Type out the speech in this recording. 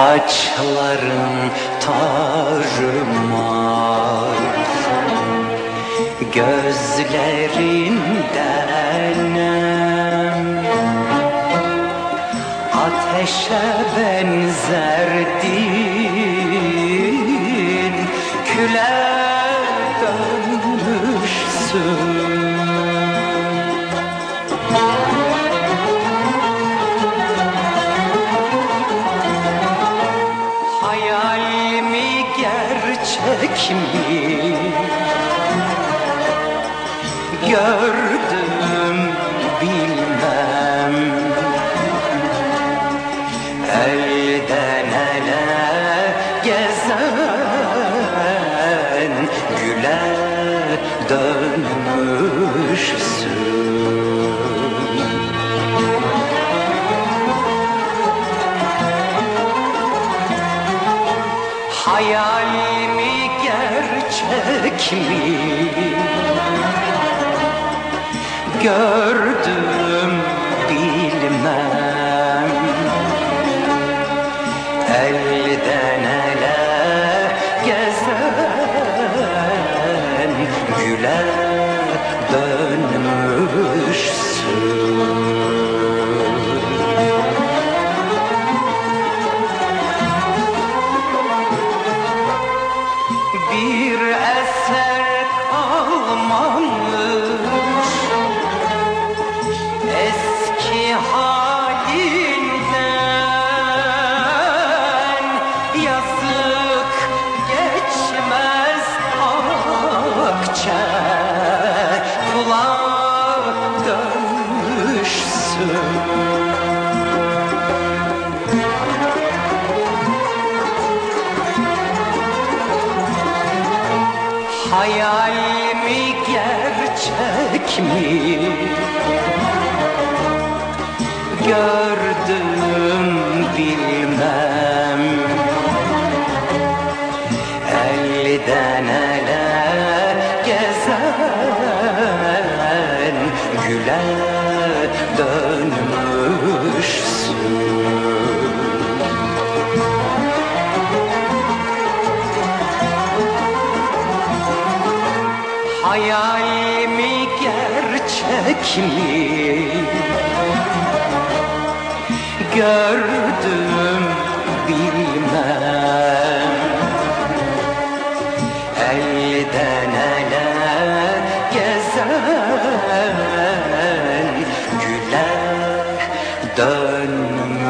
Saçların tarumar Gözlerinden Ateşe benzerdin Küle dönmüşsün Gördüm bilmem. Elden ele gezen Güle dönmüşsün. Hayal mi gerçek mi Gördüm bilmem. Elden ele akçe kula dönmüşsün Hayal mi gerçek mi Gördüm bilmem. Elden Güle dönmüşsün. Hayal mi gerçek mi Gördüm bilmem. Elden dönmüşsün